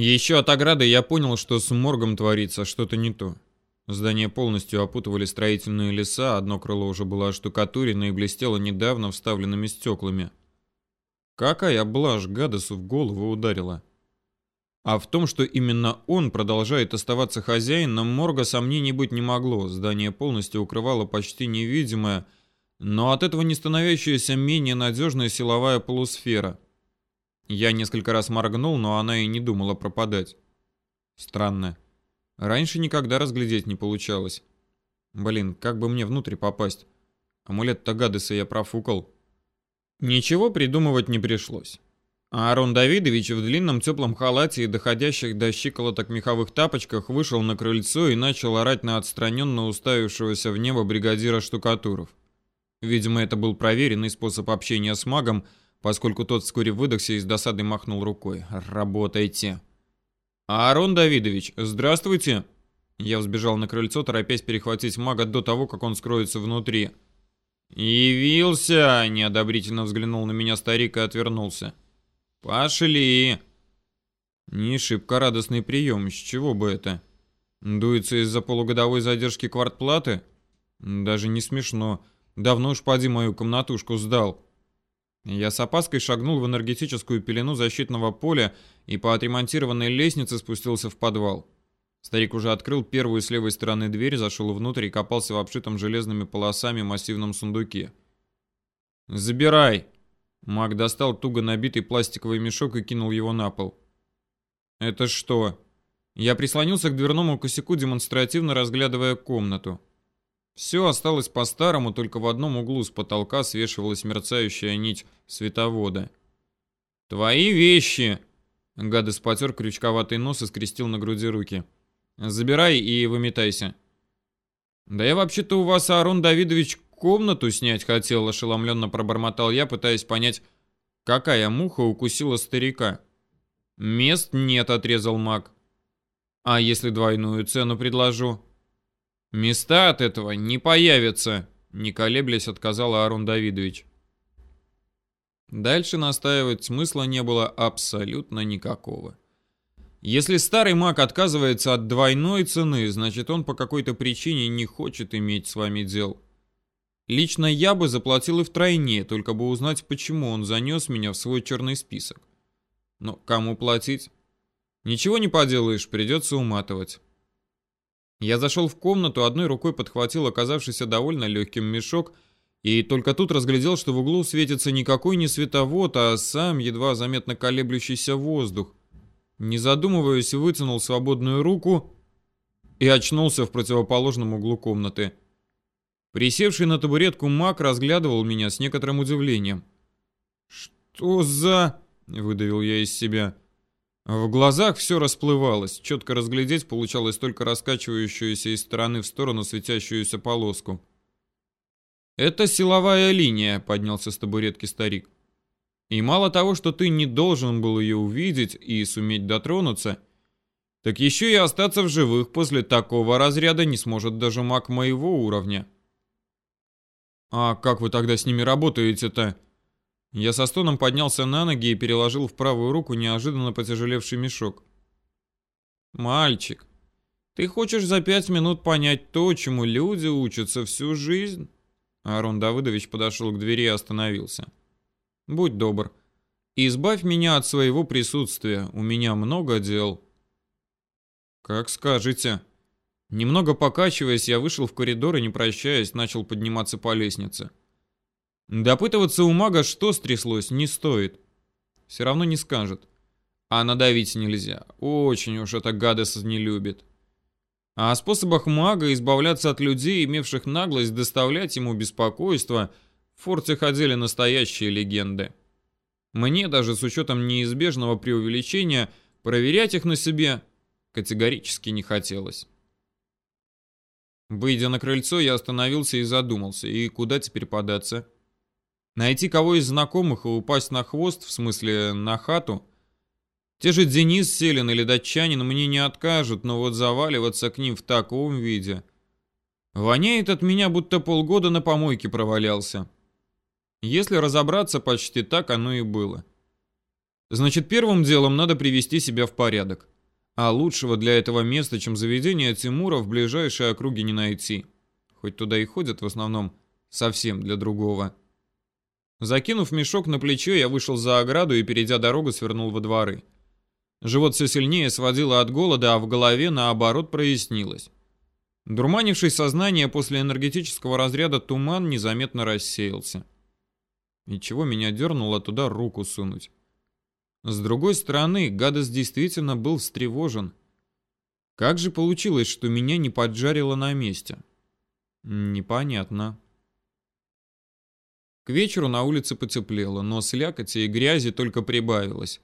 Еще от ограды я понял, что с моргом творится что-то не то. Здание полностью опутывали строительные леса, одно крыло уже было оштукатурено и блестело недавно вставленными стеклами. Какая блажь Гадесу в голову ударила. А в том, что именно он продолжает оставаться хозяином, морга сомнений быть не могло. Здание полностью укрывало почти невидимая, но от этого не становящаяся менее надежная силовая полусфера. Я несколько раз моргнул, но она и не думала пропадать. Странно. Раньше никогда разглядеть не получалось. Блин, как бы мне внутрь попасть? Амулет-то Гадеса я профукал. Ничего придумывать не пришлось. Аарон Давидович в длинном теплом халате и доходящих до щиколоток меховых тапочках вышел на крыльцо и начал орать на отстраненно уставившегося в небо бригадира штукатуров. Видимо, это был проверенный способ общения с магом, поскольку тот вскоре выдохся и с досадой махнул рукой. «Работайте!» «Аарон Давидович, здравствуйте!» Я взбежал на крыльцо, торопясь перехватить мага до того, как он скроется внутри. «Явился!» — неодобрительно взглянул на меня старик и отвернулся. «Пошли!» Не шибко радостный прием, с чего бы это? Дуется из-за полугодовой задержки квартплаты? Даже не смешно. Давно уж поди мою комнатушку сдал. Я с опаской шагнул в энергетическую пелену защитного поля и по отремонтированной лестнице спустился в подвал. Старик уже открыл первую с левой стороны дверь, зашел внутрь и копался в обшитом железными полосами массивном сундуке. «Забирай!» Маг достал туго набитый пластиковый мешок и кинул его на пол. «Это что?» Я прислонился к дверному косяку, демонстративно разглядывая комнату. Все осталось по-старому, только в одном углу с потолка свешивалась мерцающая нить световода. «Твои вещи!» Гадес потер крючковатый нос и скрестил на груди руки. «Забирай и выметайся». «Да я вообще-то у вас, Аарон Давидович, комнату снять хотел», ошеломленно пробормотал я, пытаясь понять, какая муха укусила старика. «Мест нет», — отрезал маг. «А если двойную цену предложу?» Места от этого не появятся, не колеблясь, отказал Аарон Давидович. Дальше настаивать смысла не было абсолютно никакого. Если старый маг отказывается от двойной цены, значит он по какой-то причине не хочет иметь с вами дел. Лично я бы заплатил и втройне, только бы узнать, почему он занес меня в свой черный список. Но кому платить? Ничего не поделаешь, придется уматывать. Я зашел в комнату, одной рукой подхватил оказавшийся довольно легким мешок, и только тут разглядел, что в углу светится никакой не световод, а сам едва заметно колеблющийся воздух. Не задумываясь, вытянул свободную руку и очнулся в противоположном углу комнаты. Присевший на табуретку маг разглядывал меня с некоторым удивлением. «Что за...» — выдавил я из себя. В глазах все расплывалось, четко разглядеть получалось только раскачивающуюся из стороны в сторону светящуюся полоску. «Это силовая линия», — поднялся с табуретки старик. «И мало того, что ты не должен был ее увидеть и суметь дотронуться, так еще и остаться в живых после такого разряда не сможет даже маг моего уровня». «А как вы тогда с ними работаете-то?» Я со стоном поднялся на ноги и переложил в правую руку неожиданно потяжелевший мешок. «Мальчик, ты хочешь за пять минут понять то, чему люди учатся всю жизнь?» Арон Давыдович подошел к двери и остановился. «Будь добр, избавь меня от своего присутствия, у меня много дел». «Как скажете». Немного покачиваясь, я вышел в коридор и, не прощаясь, начал подниматься по лестнице. Допытываться у мага, что стряслось, не стоит. Все равно не скажет. А надавить нельзя. Очень уж это Гадес не любит. А о способах мага избавляться от людей, имевших наглость доставлять ему беспокойство, в форте ходили настоящие легенды. Мне даже с учетом неизбежного преувеличения проверять их на себе категорически не хотелось. Выйдя на крыльцо, я остановился и задумался, и куда теперь податься? Найти кого из знакомых и упасть на хвост, в смысле на хату? Те же Денис Селин или датчанин мне не откажут, но вот заваливаться к ним в таком виде... Воняет от меня, будто полгода на помойке провалялся. Если разобраться, почти так оно и было. Значит, первым делом надо привести себя в порядок. А лучшего для этого места, чем заведение Тимура, в ближайшей округе не найти. Хоть туда и ходят в основном совсем для другого. Закинув мешок на плечо, я вышел за ограду и, перейдя дорогу, свернул во дворы. Живот все сильнее сводило от голода, а в голове, наоборот, прояснилось. Дурманивший сознание после энергетического разряда туман незаметно рассеялся. И чего меня дернуло туда руку сунуть? С другой стороны, Гадос действительно был встревожен. Как же получилось, что меня не поджарило на месте? Непонятно. К вечеру на улице потеплело, но слякоти и грязи только прибавилось.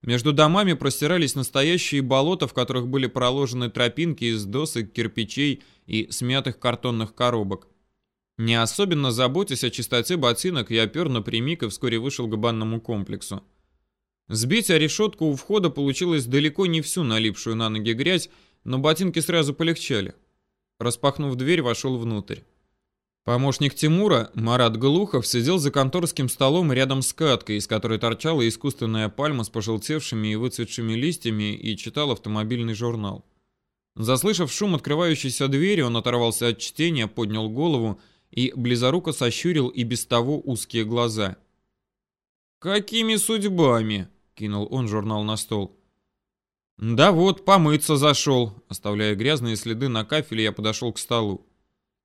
Между домами простирались настоящие болота, в которых были проложены тропинки из досок, кирпичей и смятых картонных коробок. Не особенно заботясь о чистоте ботинок, я пер напрямик и вскоре вышел к банному комплексу. Сбить о решетку у входа получилось далеко не всю налипшую на ноги грязь, но ботинки сразу полегчали. Распахнув дверь, вошел внутрь. Помощник Тимура, Марат Глухов, сидел за конторским столом рядом с каткой, из которой торчала искусственная пальма с пожелтевшими и выцветшими листьями, и читал автомобильный журнал. Заслышав шум открывающейся двери, он оторвался от чтения, поднял голову и близоруко сощурил и без того узкие глаза. «Какими судьбами?» — кинул он журнал на стол. «Да вот, помыться зашел». Оставляя грязные следы на кафеле, я подошел к столу.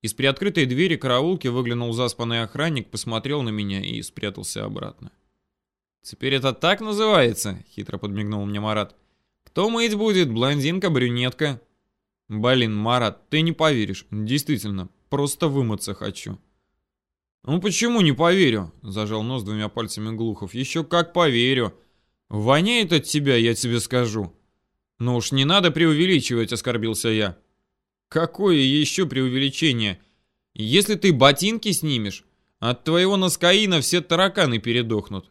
Из приоткрытой двери караулки выглянул заспанный охранник, посмотрел на меня и спрятался обратно. «Теперь это так называется?» — хитро подмигнул мне Марат. «Кто мыть будет, блондинка, брюнетка?» «Блин, Марат, ты не поверишь. Действительно, просто вымыться хочу». «Ну почему не поверю?» — зажал нос двумя пальцами Глухов. «Еще как поверю. Воняет от тебя, я тебе скажу». «Ну уж не надо преувеличивать», — оскорбился я. Какое еще преувеличение? Если ты ботинки снимешь, от твоего наскаина все тараканы передохнут.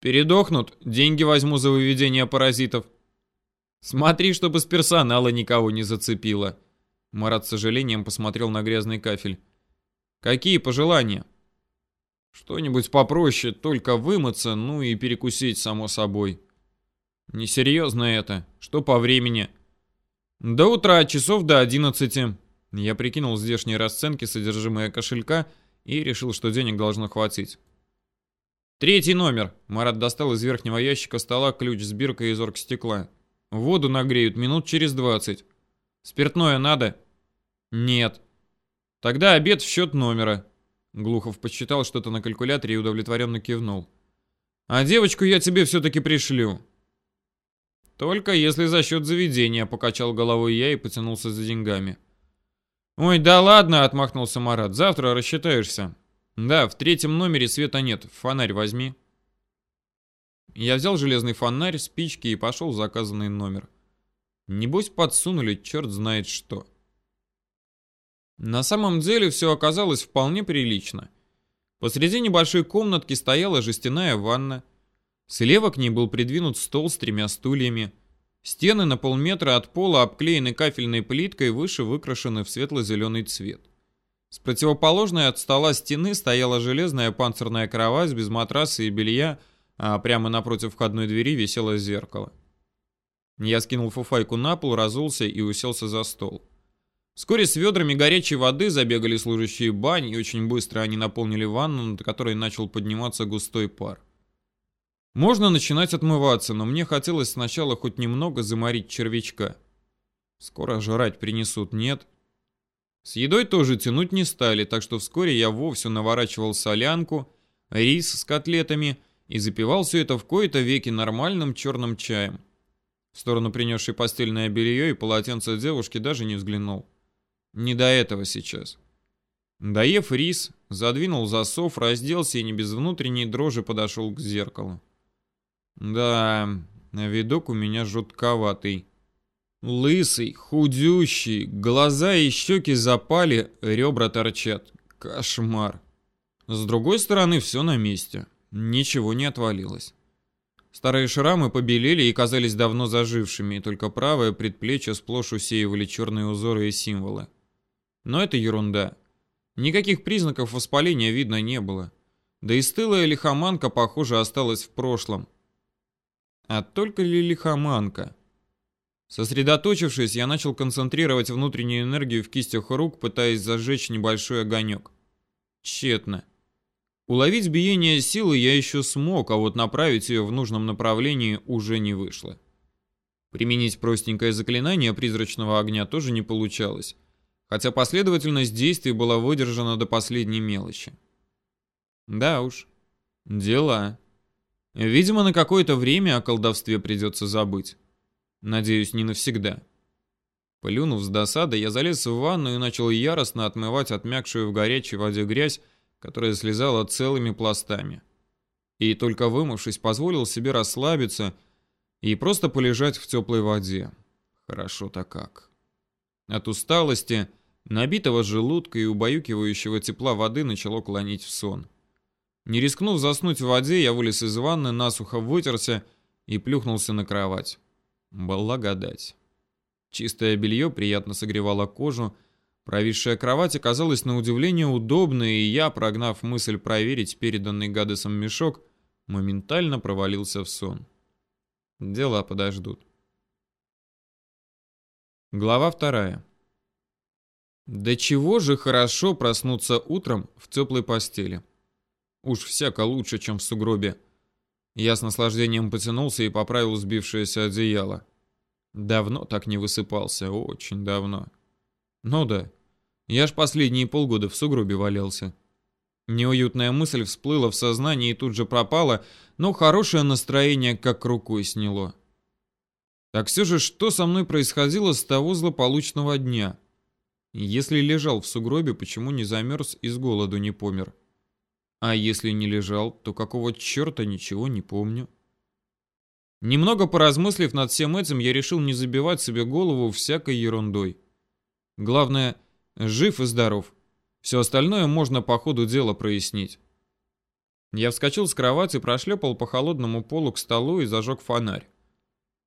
Передохнут, деньги возьму за выведение паразитов. Смотри, чтобы с персонала никого не зацепило. Марат с сожалением посмотрел на грязный кафель. Какие пожелания? Что-нибудь попроще, только вымыться, ну и перекусить, само собой. Несерьезно это. Что по времени? До утра, часов до 11. Я прикинул здешние расценки, содержимое кошелька и решил, что денег должно хватить. Третий номер. Марат достал из верхнего ящика стола ключ с биркой из оргстекла. Воду нагреют минут через 20. Спиртное надо? Нет. Тогда обед в счет номера. Глухов посчитал что-то на калькуляторе и удовлетворенно кивнул. А девочку я тебе все-таки пришлю. Только если за счет заведения, покачал головой я и потянулся за деньгами. Ой, да ладно, отмахнулся Марат. Завтра рассчитаешься. Да, в третьем номере света нет. Фонарь возьми. Я взял железный фонарь, спички и пошел в заказанный номер. Небось подсунули черт знает что. На самом деле все оказалось вполне прилично. Посреди небольшой комнатки стояла жестяная ванна, Слева к ней был придвинут стол с тремя стульями. Стены на полметра от пола обклеены кафельной плиткой, выше выкрашены в светло-зеленый цвет. С противоположной от стола стены стояла железная панцирная кровать без матраса и белья, а прямо напротив входной двери висело зеркало. Я скинул фуфайку на пол, разулся и уселся за стол. Вскоре с ведрами горячей воды забегали служащие бань, и очень быстро они наполнили ванну, над которой начал подниматься густой пар. Можно начинать отмываться, но мне хотелось сначала хоть немного заморить червячка. Скоро жрать принесут, нет? С едой тоже тянуть не стали, так что вскоре я вовсе наворачивал солянку, рис с котлетами и запивал все это в кои-то веки нормальным черным чаем. В сторону принесшей постельное белье и полотенце девушки даже не взглянул. Не до этого сейчас. Доев рис, задвинул засов, разделся и не без внутренней дрожи подошел к зеркалу. Да, видок у меня жутковатый. Лысый, худющий, глаза и щеки запали, ребра торчат. Кошмар. С другой стороны, все на месте. Ничего не отвалилось. Старые шрамы побелели и казались давно зажившими, и только правое предплечье сплошь усеивали черные узоры и символы. Но это ерунда. Никаких признаков воспаления видно не было. Да и стылая лихоманка, похоже, осталась в прошлом. А только ли лихоманка? Сосредоточившись, я начал концентрировать внутреннюю энергию в кистях рук, пытаясь зажечь небольшой огонек. Тщетно. Уловить биение силы я еще смог, а вот направить ее в нужном направлении уже не вышло. Применить простенькое заклинание призрачного огня тоже не получалось, хотя последовательность действий была выдержана до последней мелочи. Да уж, дела. Видимо, на какое-то время о колдовстве придется забыть. Надеюсь, не навсегда. Плюнув с досады, я залез в ванну и начал яростно отмывать отмякшую в горячей воде грязь, которая слезала целыми пластами. И только вымывшись, позволил себе расслабиться и просто полежать в теплой воде. Хорошо-то как. От усталости, набитого желудка и убаюкивающего тепла воды начало клонить в сон. Не рискнув заснуть в воде, я вылез из ванны, насухо вытерся и плюхнулся на кровать. Благодать. Чистое белье приятно согревало кожу, Провисшая кровать оказалась на удивление удобной, и я, прогнав мысль проверить переданный Гадесом мешок, моментально провалился в сон. Дела подождут. Глава вторая. Да чего же хорошо проснуться утром в теплой постели. Уж всяко лучше, чем в сугробе. Я с наслаждением потянулся и поправил сбившееся одеяло. Давно так не высыпался, очень давно. Ну да, я ж последние полгода в сугробе валялся. Неуютная мысль всплыла в сознании и тут же пропала, но хорошее настроение как рукой сняло. Так все же, что со мной происходило с того злополучного дня? Если лежал в сугробе, почему не замерз и с голоду не помер? А если не лежал, то какого черта ничего не помню? Немного поразмыслив над всем этим, я решил не забивать себе голову всякой ерундой. Главное, жив и здоров. Все остальное можно по ходу дела прояснить. Я вскочил с кровати, прошлепал по холодному полу к столу и зажег фонарь.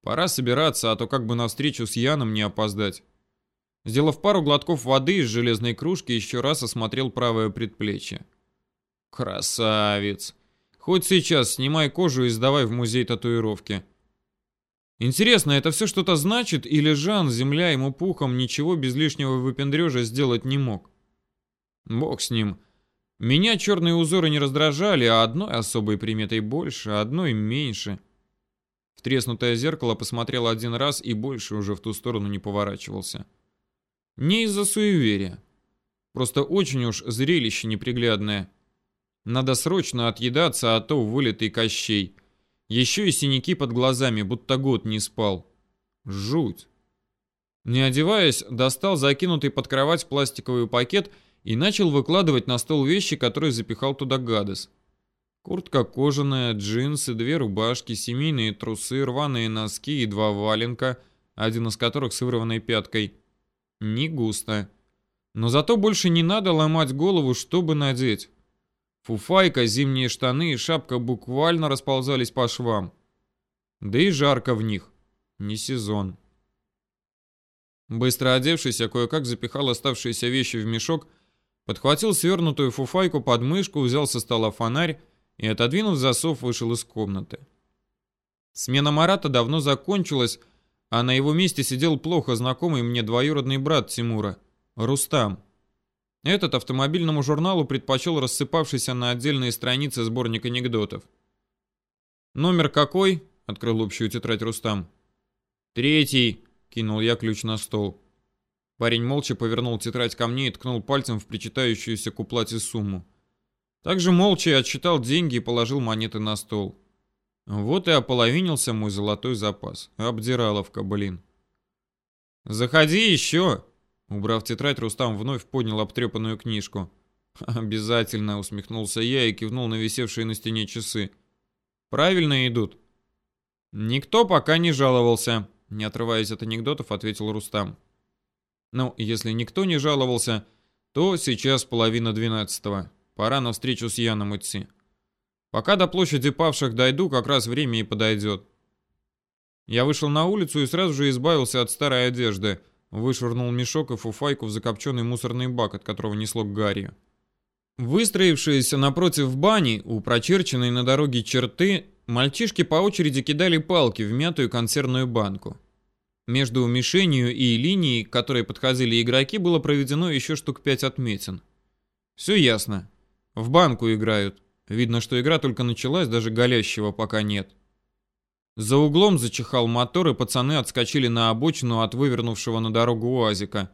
Пора собираться, а то как бы на встречу с Яном не опоздать. Сделав пару глотков воды из железной кружки, еще раз осмотрел правое предплечье. Красавец! Хоть сейчас снимай кожу и сдавай в музей татуировки. Интересно, это все что-то значит, или Жан, земля ему пухом, ничего без лишнего выпендрежа сделать не мог? Бог с ним. Меня черные узоры не раздражали, а одной особой приметой больше, а одной меньше. В треснутое зеркало посмотрел один раз и больше уже в ту сторону не поворачивался. Не из-за суеверия. Просто очень уж зрелище неприглядное. Надо срочно отъедаться, а то вылитый Кощей. Еще и синяки под глазами, будто год не спал. Жуть. Не одеваясь, достал закинутый под кровать пластиковый пакет и начал выкладывать на стол вещи, которые запихал туда гадос. Куртка кожаная, джинсы, две рубашки, семейные трусы, рваные носки и два валенка, один из которых с вырванной пяткой. Не густо. Но зато больше не надо ломать голову, чтобы надеть. Фуфайка, зимние штаны и шапка буквально расползались по швам. Да и жарко в них. Не сезон. Быстро одевшись, я кое-как запихал оставшиеся вещи в мешок, подхватил свернутую фуфайку под мышку, взял со стола фонарь и, отодвинув засов, вышел из комнаты. Смена Марата давно закончилась, а на его месте сидел плохо знакомый мне двоюродный брат Тимура, Рустам. Этот автомобильному журналу предпочел рассыпавшийся на отдельные страницы сборник анекдотов. «Номер какой?» — открыл общую тетрадь Рустам. «Третий», — кинул я ключ на стол. Парень молча повернул тетрадь ко мне и ткнул пальцем в причитающуюся к уплате сумму. Также молча отсчитал деньги и положил монеты на стол. Вот и ополовинился мой золотой запас. Обдираловка, блин. «Заходи еще!» Убрав тетрадь, Рустам вновь поднял обтрепанную книжку. «Обязательно», — усмехнулся я и кивнул на висевшие на стене часы. «Правильно идут». «Никто пока не жаловался», — не отрываясь от анекдотов, ответил Рустам. «Ну, если никто не жаловался, то сейчас половина двенадцатого. Пора на встречу с Яном идти. Пока до площади павших дойду, как раз время и подойдет». Я вышел на улицу и сразу же избавился от старой одежды — Вышвырнул мешок и фуфайку в закопченный мусорный бак, от которого несло гарью. Выстроившиеся напротив бани, у прочерченной на дороге черты, мальчишки по очереди кидали палки в мятую консервную банку. Между мишенью и линией, к которой подходили игроки, было проведено еще штук пять отметин. Все ясно. В банку играют. Видно, что игра только началась, даже голящего пока нет. За углом зачихал мотор, и пацаны отскочили на обочину от вывернувшего на дорогу УАЗика.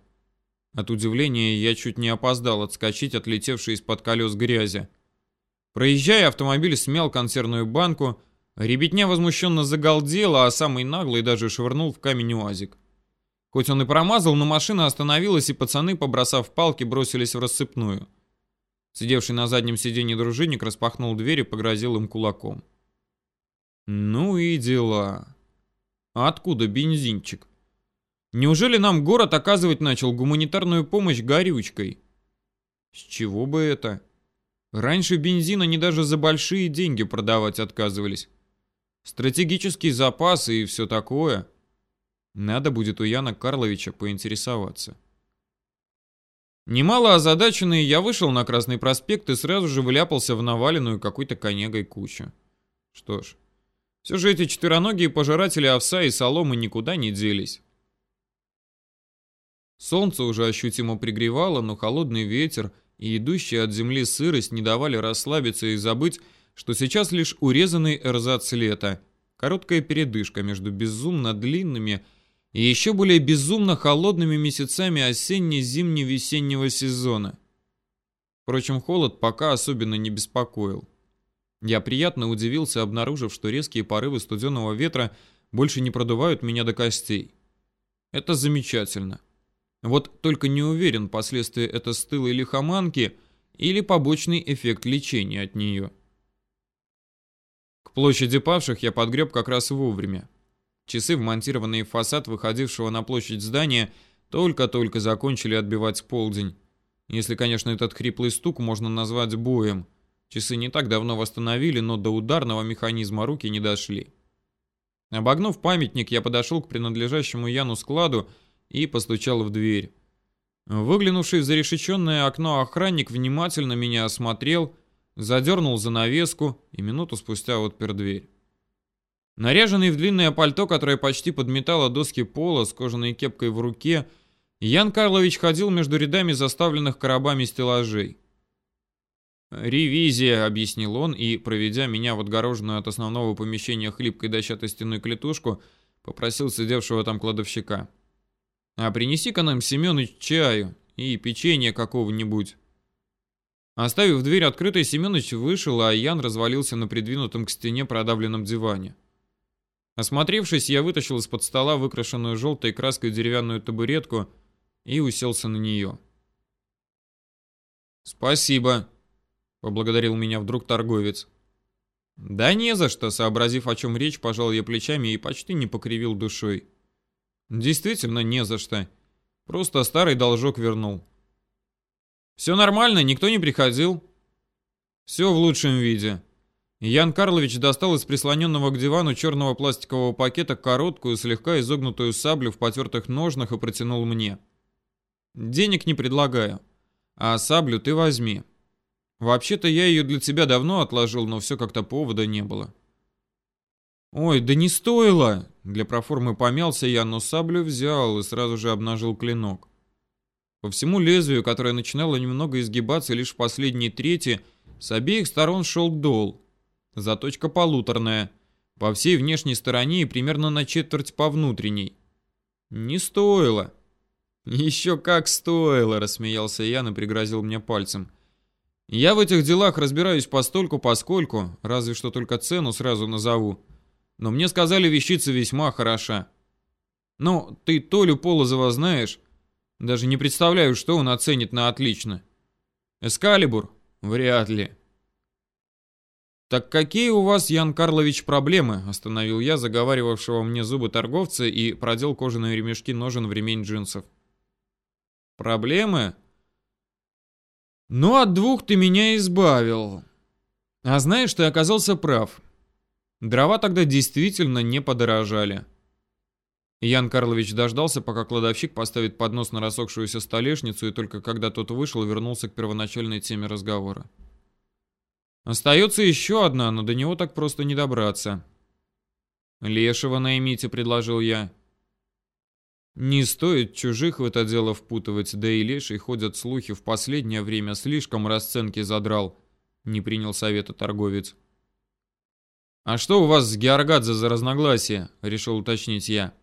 От удивления я чуть не опоздал отскочить от летевшей из-под колес грязи. Проезжая, автомобиль смял консервную банку, ребятня возмущенно загалдела, а самый наглый даже швырнул в камень УАЗик. Хоть он и промазал, но машина остановилась, и пацаны, побросав палки, бросились в рассыпную. Сидевший на заднем сиденье дружинник распахнул дверь и погрозил им кулаком. Ну и дела. А откуда бензинчик? Неужели нам город оказывать начал гуманитарную помощь горючкой? С чего бы это? Раньше бензин они даже за большие деньги продавать отказывались. Стратегический запас и все такое. Надо будет у Яна Карловича поинтересоваться. Немало озадаченный, я вышел на Красный проспект и сразу же вляпался в наваленную какой-то конегой кучу. Что ж, же эти четвероногие пожиратели овса и соломы никуда не делись. Солнце уже ощутимо пригревало, но холодный ветер и идущая от земли сырость не давали расслабиться и забыть, что сейчас лишь урезанный эрзац лета, короткая передышка между безумно длинными и еще более безумно холодными месяцами осенне-зимне-весеннего сезона. Впрочем, холод пока особенно не беспокоил. Я приятно удивился, обнаружив, что резкие порывы студенного ветра больше не продувают меня до костей. Это замечательно. Вот только не уверен, последствия это стылой лихоманки или побочный эффект лечения от нее. К площади павших я подгреб как раз вовремя. Часы, вмонтированные в фасад выходившего на площадь здания, только-только закончили отбивать полдень. Если, конечно, этот хриплый стук можно назвать боем. Часы не так давно восстановили, но до ударного механизма руки не дошли. Обогнув памятник, я подошел к принадлежащему Яну складу и постучал в дверь. Выглянувший в зарешеченное окно охранник внимательно меня осмотрел, задернул занавеску и минуту спустя отпер дверь. Наряженный в длинное пальто, которое почти подметало доски пола с кожаной кепкой в руке, Ян Карлович ходил между рядами заставленных коробами стеллажей. «Ревизия», — объяснил он, и, проведя меня в отгороженную от основного помещения хлипкой дощатой стенной клетушку, попросил сидевшего там кладовщика. А принеси-ка нам, Семёныч, чаю и печенье какого-нибудь. Оставив дверь открытой, Семёныч вышел, а Ян развалился на придвинутом к стене продавленном диване. Осмотревшись, я вытащил из-под стола выкрашенную желтой краской деревянную табуретку и уселся на нее. «Спасибо», — поблагодарил меня вдруг торговец. «Да не за что», — сообразив, о чем речь, пожал я плечами и почти не покривил душой. Действительно, не за что. Просто старый должок вернул. Все нормально, никто не приходил. Все в лучшем виде. Ян Карлович достал из прислоненного к дивану черного пластикового пакета короткую, слегка изогнутую саблю в потертых ножнах и протянул мне. Денег не предлагаю. А саблю ты возьми. Вообще-то я ее для тебя давно отложил, но все как-то повода не было. Ой, да не стоило. Для проформы помялся я, но саблю взял и сразу же обнажил клинок. По всему лезвию, которое начинало немного изгибаться лишь в последней трети, с обеих сторон шел дол. Заточка полуторная, по всей внешней стороне и примерно на четверть по внутренней. Не стоило. Еще как стоило, рассмеялся я и пригрозил мне пальцем. Я в этих делах разбираюсь постольку поскольку, разве что только цену сразу назову но мне сказали, вещица весьма хороша. Ну, ты Толю Полозова знаешь? Даже не представляю, что он оценит на отлично. Эскалибур? Вряд ли. «Так какие у вас, Ян Карлович, проблемы?» – остановил я заговаривавшего мне зубы торговца и продел кожаные ремешки ножен в ремень джинсов. «Проблемы?» «Ну, от двух ты меня избавил. А знаешь, ты оказался прав. Дрова тогда действительно не подорожали. Ян Карлович дождался, пока кладовщик поставит поднос на рассохшуюся столешницу, и только когда тот вышел, вернулся к первоначальной теме разговора. Остается еще одна, но до него так просто не добраться. Лешего наймите, предложил я. Не стоит чужих в это дело впутывать, да и Леший, ходят слухи, в последнее время слишком расценки задрал. Не принял совета торговец. «А что у вас с Георгадзе за разногласия?» — решил уточнить я.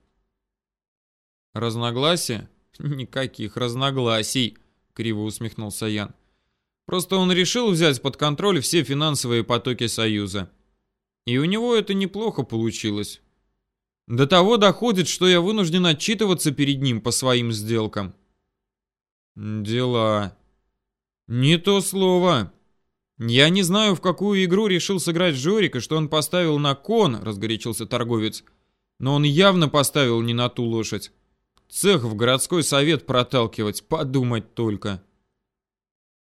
«Разногласия? Никаких разногласий!» — криво усмехнулся Ян. «Просто он решил взять под контроль все финансовые потоки Союза. И у него это неплохо получилось. До того доходит, что я вынужден отчитываться перед ним по своим сделкам». «Дела...» «Не то слово!» «Я не знаю, в какую игру решил сыграть Жорик и что он поставил на кон», — разгорячился торговец. «Но он явно поставил не на ту лошадь. Цех в городской совет проталкивать, подумать только».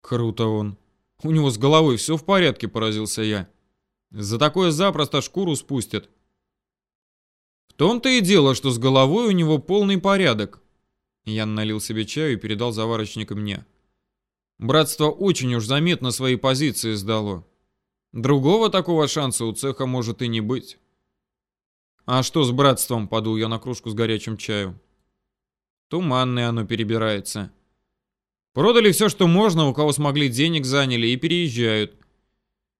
«Круто он. У него с головой все в порядке», — поразился я. «За такое запросто шкуру спустят». «В том-то и дело, что с головой у него полный порядок». Ян налил себе чаю и передал заварочник мне. Братство очень уж заметно свои позиции сдало. Другого такого шанса у цеха может и не быть. А что с братством, подул я на кружку с горячим чаю. Туманное оно перебирается. Продали все, что можно, у кого смогли денег заняли и переезжают.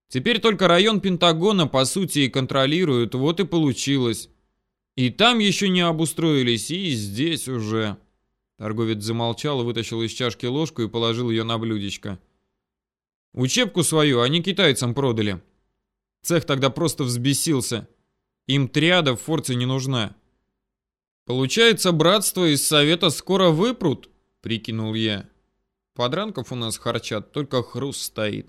Теперь только район Пентагона, по сути, и контролируют, вот и получилось. И там еще не обустроились, и здесь уже. Торговец замолчал, вытащил из чашки ложку и положил ее на блюдечко. Учебку свою они китайцам продали. Цех тогда просто взбесился. Им триада в форте не нужна. Получается, братство из совета скоро выпрут, прикинул я. Подранков у нас харчат, только хруст стоит.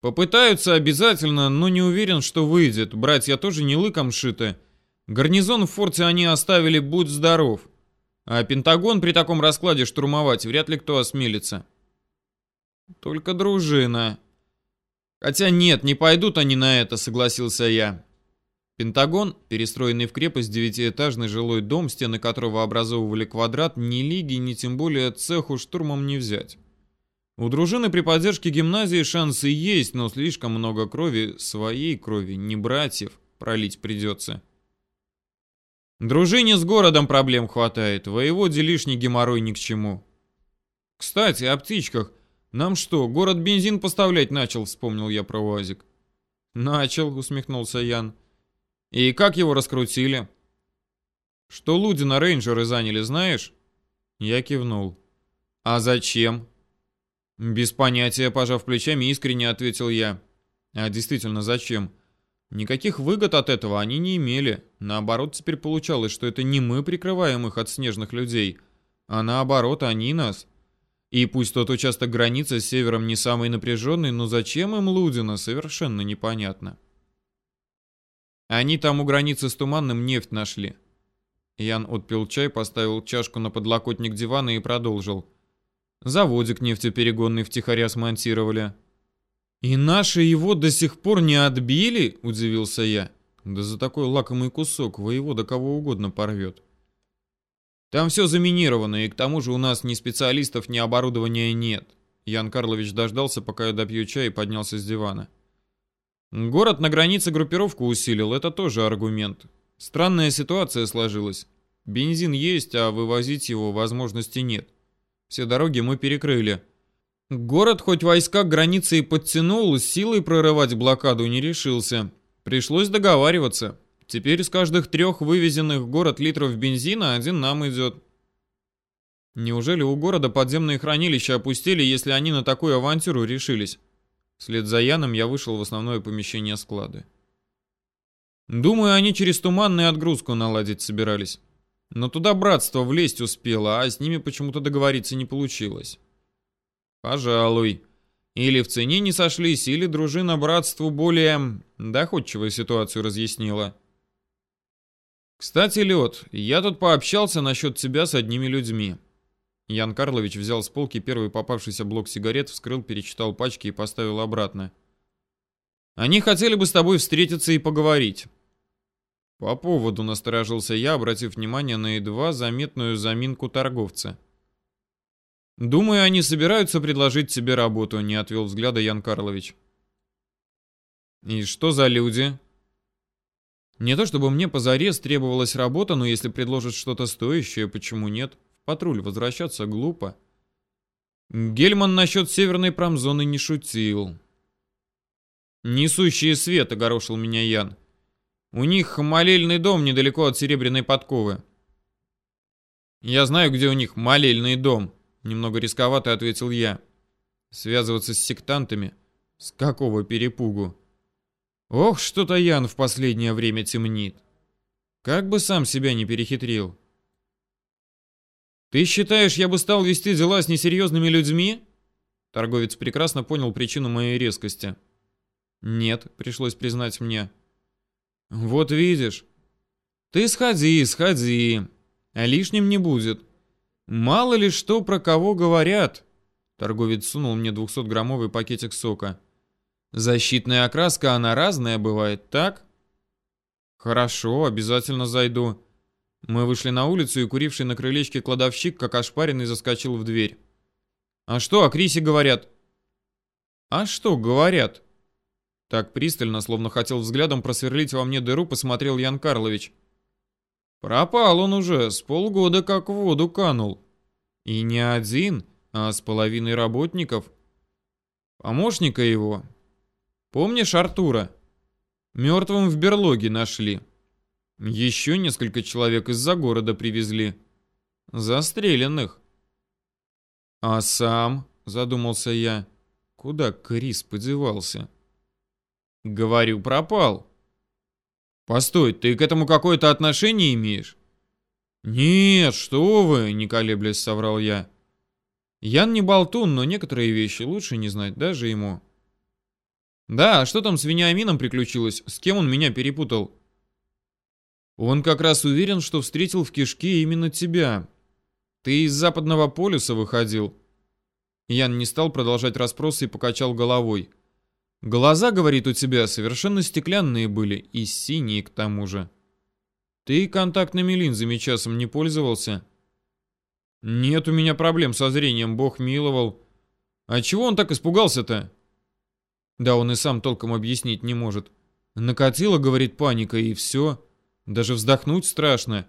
Попытаются обязательно, но не уверен, что выйдет. Братья тоже не лыком шиты. Гарнизон в форте они оставили, будь здоров. А Пентагон при таком раскладе штурмовать вряд ли кто осмелится. Только дружина. Хотя нет, не пойдут они на это, согласился я. Пентагон, перестроенный в крепость девятиэтажный жилой дом, стены которого образовывали квадрат, ни лиги, ни тем более цеху штурмом не взять. У дружины при поддержке гимназии шансы есть, но слишком много крови, своей крови, не братьев, пролить придется. Дружине с городом проблем хватает, воеводе лишний геморрой ни к чему. Кстати, о птичках. Нам что, город бензин поставлять начал, вспомнил я про УАЗик. Начал, усмехнулся Ян. И как его раскрутили? Что Лудина рейнджеры заняли, знаешь? Я кивнул. А зачем? Без понятия, пожав плечами, искренне ответил я. А действительно, зачем? Никаких выгод от этого они не имели. Наоборот, теперь получалось, что это не мы прикрываем их от снежных людей, а наоборот, они нас. И пусть тот участок границы с севером не самый напряженный, но зачем им Лудина, совершенно непонятно. Они там у границы с Туманным нефть нашли. Ян отпил чай, поставил чашку на подлокотник дивана и продолжил. Заводик нефтеперегонный втихаря смонтировали. «И наши его до сих пор не отбили?» – удивился я. «Да за такой лакомый кусок воевода кого угодно порвет». «Там все заминировано, и к тому же у нас ни специалистов, ни оборудования нет». Ян Карлович дождался, пока я допью чай и поднялся с дивана. «Город на границе группировку усилил, это тоже аргумент. Странная ситуация сложилась. Бензин есть, а вывозить его возможности нет. Все дороги мы перекрыли». Город хоть войска к границе и подтянул, силой прорывать блокаду не решился. Пришлось договариваться. Теперь из каждых трех вывезенных в город литров бензина один нам идет. Неужели у города подземные хранилища опустили, если они на такую авантюру решились? Вслед за Яном я вышел в основное помещение склада. Думаю, они через туманную отгрузку наладить собирались. Но туда братство влезть успело, а с ними почему-то договориться не получилось. Пожалуй. Или в цене не сошлись, или дружина братству более доходчивую ситуацию разъяснила. Кстати, Лед, я тут пообщался насчет тебя с одними людьми. Ян Карлович взял с полки первый попавшийся блок сигарет, вскрыл, перечитал пачки и поставил обратно. Они хотели бы с тобой встретиться и поговорить. По поводу насторожился я, обратив внимание на едва заметную заминку торговца. «Думаю, они собираются предложить тебе работу», — не отвел взгляда Ян Карлович. И что за люди? Не то чтобы мне позарез требовалась работа, но если предложат что-то стоящее, почему нет? В патруль возвращаться глупо. Гельман насчет северной промзоны не шутил. «Несущие свет», — огорошил меня Ян. «У них молельный дом недалеко от Серебряной подковы». «Я знаю, где у них молельный дом», — немного рисковато ответил я. «Связываться с сектантами? С какого перепугу?» «Ох, что-то Ян в последнее время темнит. Как бы сам себя не перехитрил». «Ты считаешь, я бы стал вести дела с несерьезными людьми?» Торговец прекрасно понял причину моей резкости. Нет, пришлось признать мне. Вот видишь. Ты сходи, сходи. А лишним не будет. Мало ли что про кого говорят. Торговец сунул мне 200-граммовый пакетик сока. Защитная окраска, она разная бывает, так? Хорошо, обязательно зайду. Мы вышли на улицу, и куривший на крылечке кладовщик, как ошпаренный, заскочил в дверь. А что о Крисе говорят? А что говорят? Так пристально, словно хотел взглядом просверлить во мне дыру, посмотрел Ян Карлович. Пропал он уже, с полгода как в воду канул. И не один, а с половиной работников. Помощника его. Помнишь Артура? Мертвым в берлоге нашли. Еще несколько человек из-за города привезли. Застреленных. А сам, задумался я, куда Крис подевался? Говорю, пропал. Постой, ты к этому какое-то отношение имеешь? Нет, что вы, не колеблясь, соврал я. Ян не болтун, но некоторые вещи лучше не знать даже ему. Да, а что там с Вениамином приключилось? С кем он меня перепутал? Он как раз уверен, что встретил в кишке именно тебя. Ты из западного полюса выходил. Ян не стал продолжать расспросы и покачал головой. Глаза, говорит, у тебя совершенно стеклянные были и синие к тому же. Ты контактными линзами часом не пользовался? Нет у меня проблем со зрением, бог миловал. А чего он так испугался-то? Да он и сам толком объяснить не может. Накатила, говорит, паника, и все. Даже вздохнуть страшно.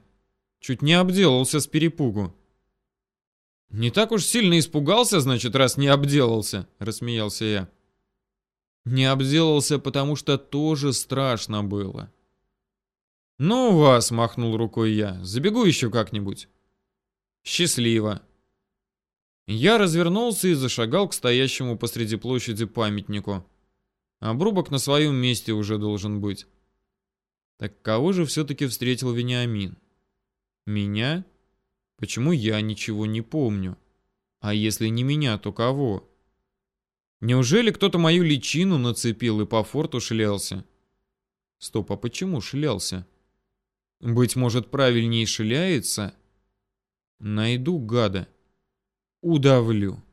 Чуть не обделался с перепугу. Не так уж сильно испугался, значит, раз не обделался, рассмеялся я. Не обделался, потому что тоже страшно было. «Ну вас», — махнул рукой я, — «забегу еще как-нибудь». «Счастливо». Я развернулся и зашагал к стоящему посреди площади памятнику. Обрубок на своем месте уже должен быть. Так кого же все-таки встретил Вениамин? Меня? Почему я ничего не помню? А если не меня, то кого? Неужели кто-то мою личину нацепил и по форту шлялся? Стоп, а почему шлялся? Быть может, правильнее шляется? Найду гада. Удавлю.